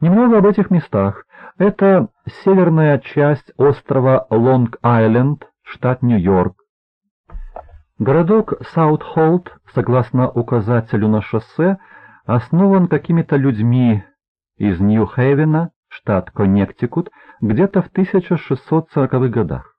Немного об этих местах. Это северная часть острова Лонг-Айленд, штат Нью-Йорк. Городок Саут-Холт, согласно указателю на шоссе, основан какими-то людьми из Нью-Хейвена, штат Коннектикут, где-то в 1640-х годах.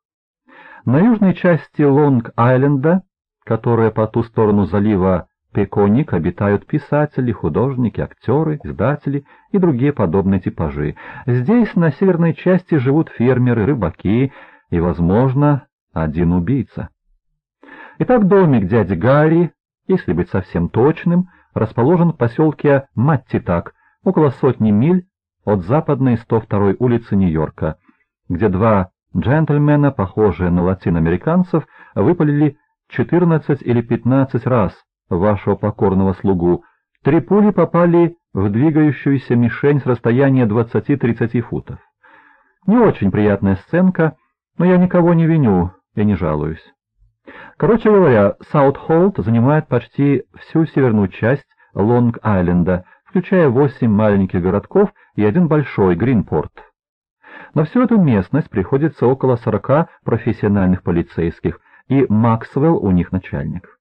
На южной части Лонг-Айленда, которая по ту сторону залива Пеконик, обитают писатели, художники, актеры, издатели и другие подобные типажи. Здесь, на северной части, живут фермеры, рыбаки и, возможно, один убийца. Итак, домик дяди Гарри, если быть совсем точным, расположен в поселке Маттитак, около сотни миль от западной 102-й улицы Нью-Йорка, где два джентльмена, похожие на латиноамериканцев, выпалили 14 или 15 раз вашего покорного слугу. Три пули попали в двигающуюся мишень с расстояния 20-30 футов. Не очень приятная сценка, но я никого не виню и не жалуюсь. Короче говоря, Саут-Холт занимает почти всю северную часть Лонг-Айленда, включая восемь маленьких городков и один большой, Гринпорт. На всю эту местность приходится около сорока профессиональных полицейских, и Максвелл у них начальник.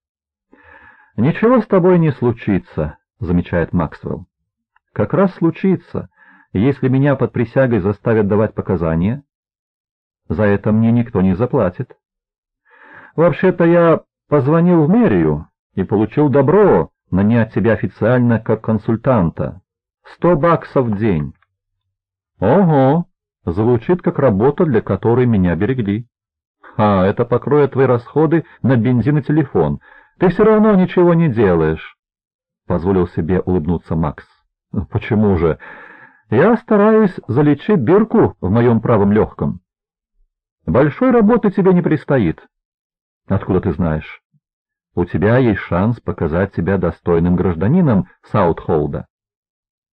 «Ничего с тобой не случится», — замечает Максвелл. «Как раз случится, если меня под присягой заставят давать показания. За это мне никто не заплатит. Вообще-то я позвонил в мэрию и получил добро нанять тебя официально как консультанта. Сто баксов в день. Ого, звучит как работа, для которой меня берегли. А, это покроет твои расходы на бензин и телефон. Ты все равно ничего не делаешь. Позволил себе улыбнуться Макс. Почему же? Я стараюсь залечить дырку в моем правом легком. Большой работы тебе не предстоит. Откуда ты знаешь? У тебя есть шанс показать себя достойным гражданином Саутхолда.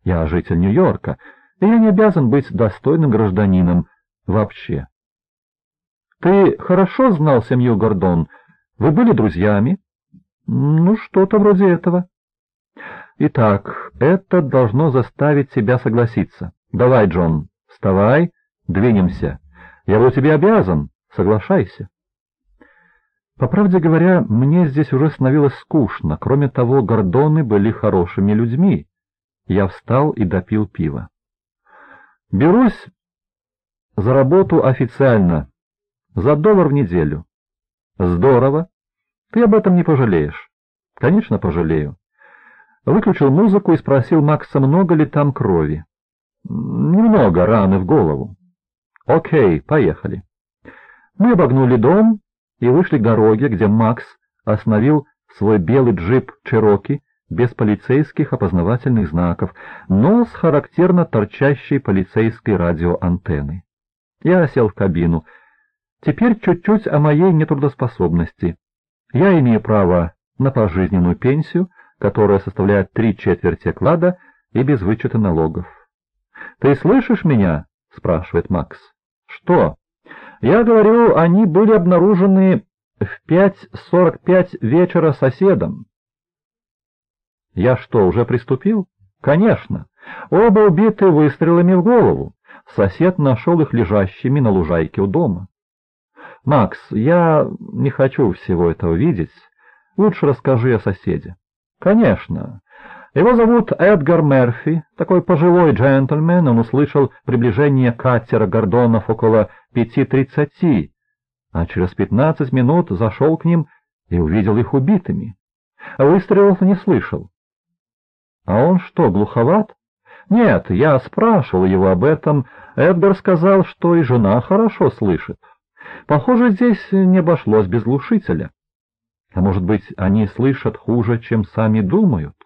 Я житель Нью-Йорка, и я не обязан быть достойным гражданином вообще. Ты хорошо знал семью Гордон? Вы были друзьями? Ну, что-то вроде этого. Итак, это должно заставить себя согласиться. Давай, Джон, вставай, двинемся. Я был тебе обязан, соглашайся. По правде говоря, мне здесь уже становилось скучно. Кроме того, гордоны были хорошими людьми. Я встал и допил пиво. Берусь за работу официально, за доллар в неделю. Здорово. Ты об этом не пожалеешь. Конечно, пожалею. Выключил музыку и спросил Макса, много ли там крови. Немного, раны в голову. Окей, поехали. Мы обогнули дом и вышли к дороге, где Макс остановил свой белый джип Чероки без полицейских опознавательных знаков, но с характерно торчащей полицейской радиоантенной. Я сел в кабину. Теперь чуть-чуть о моей нетрудоспособности. Я имею право на пожизненную пенсию, которая составляет три четверти оклада и без вычета налогов. — Ты слышишь меня? — спрашивает Макс. — Что? Я говорю, они были обнаружены в 5.45 вечера соседом. Я что, уже приступил? Конечно. Оба убиты выстрелами в голову. Сосед нашел их лежащими на лужайке у дома. Макс, я не хочу всего этого видеть. Лучше расскажи о соседе. Конечно. Его зовут Эдгар Мерфи, такой пожилой джентльмен, он услышал приближение катера Гордонов около пяти тридцати, а через пятнадцать минут зашел к ним и увидел их убитыми. Выстрелов не слышал. А он что, глуховат? Нет, я спрашивал его об этом. Эдгар сказал, что и жена хорошо слышит. Похоже, здесь не обошлось без глушителя. А может быть, они слышат хуже, чем сами думают?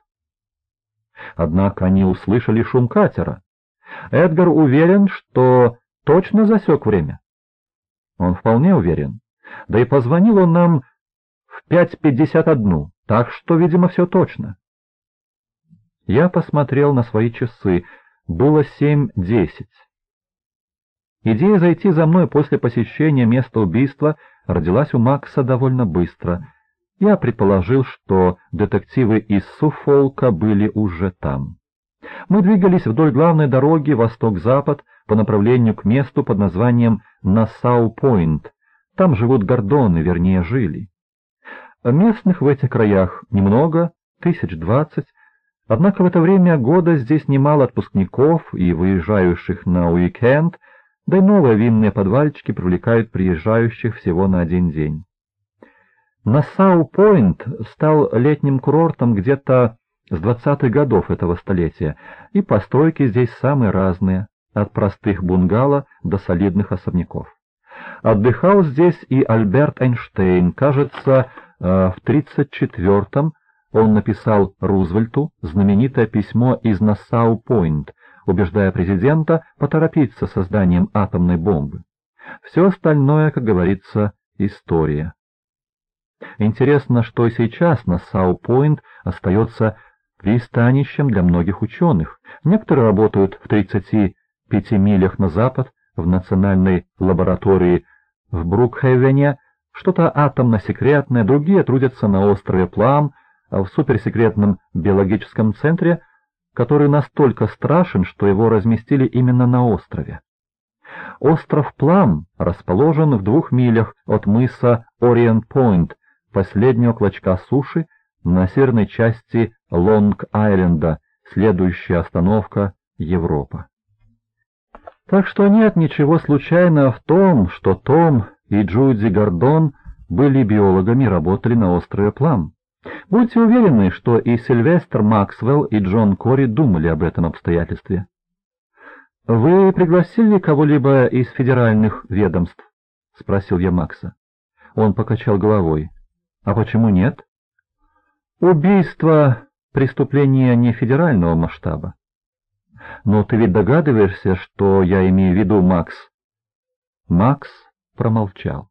Однако они услышали шум катера. Эдгар уверен, что точно засек время. Он вполне уверен. Да и позвонил он нам в 5.51, так что, видимо, все точно. Я посмотрел на свои часы. Было 7.10. Идея зайти за мной после посещения места убийства родилась у Макса довольно быстро — я предположил, что детективы из Суфолка были уже там. Мы двигались вдоль главной дороги восток-запад по направлению к месту под названием Нассау-Пойнт. Там живут гордоны, вернее, жили. Местных в этих краях немного, тысяч двадцать, однако в это время года здесь немало отпускников и выезжающих на уикенд, да и новые винные подвальчики привлекают приезжающих всего на один день. Нассау-Пойнт стал летним курортом где-то с двадцатых годов этого столетия, и постройки здесь самые разные, от простых бунгало до солидных особняков. Отдыхал здесь и Альберт Эйнштейн. Кажется, э, в 34-м он написал Рузвельту знаменитое письмо из Нассау-Пойнт, убеждая президента поторопиться с созданием атомной бомбы. Все остальное, как говорится, история. Интересно, что сейчас Нассау-Пойнт остается пристанищем для многих ученых. Некоторые работают в 35 милях на запад, в национальной лаборатории в Брукхевене, что-то атомно-секретное, другие трудятся на острове Плам, а в суперсекретном биологическом центре, который настолько страшен, что его разместили именно на острове. Остров Плам расположен в двух милях от мыса Ориент-Пойнт, последнего клочка суши на северной части Лонг-Айленда, следующая остановка Европа. Так что нет ничего случайного в том, что Том и Джуди Гордон были биологами и работали на острове Плам. Будьте уверены, что и Сильвестр Максвелл, и Джон Кори думали об этом обстоятельстве. «Вы пригласили кого-либо из федеральных ведомств?» — спросил я Макса. Он покачал головой. «А почему нет?» «Убийство — преступление не федерального масштаба. Но ты ведь догадываешься, что я имею в виду, Макс?» Макс промолчал.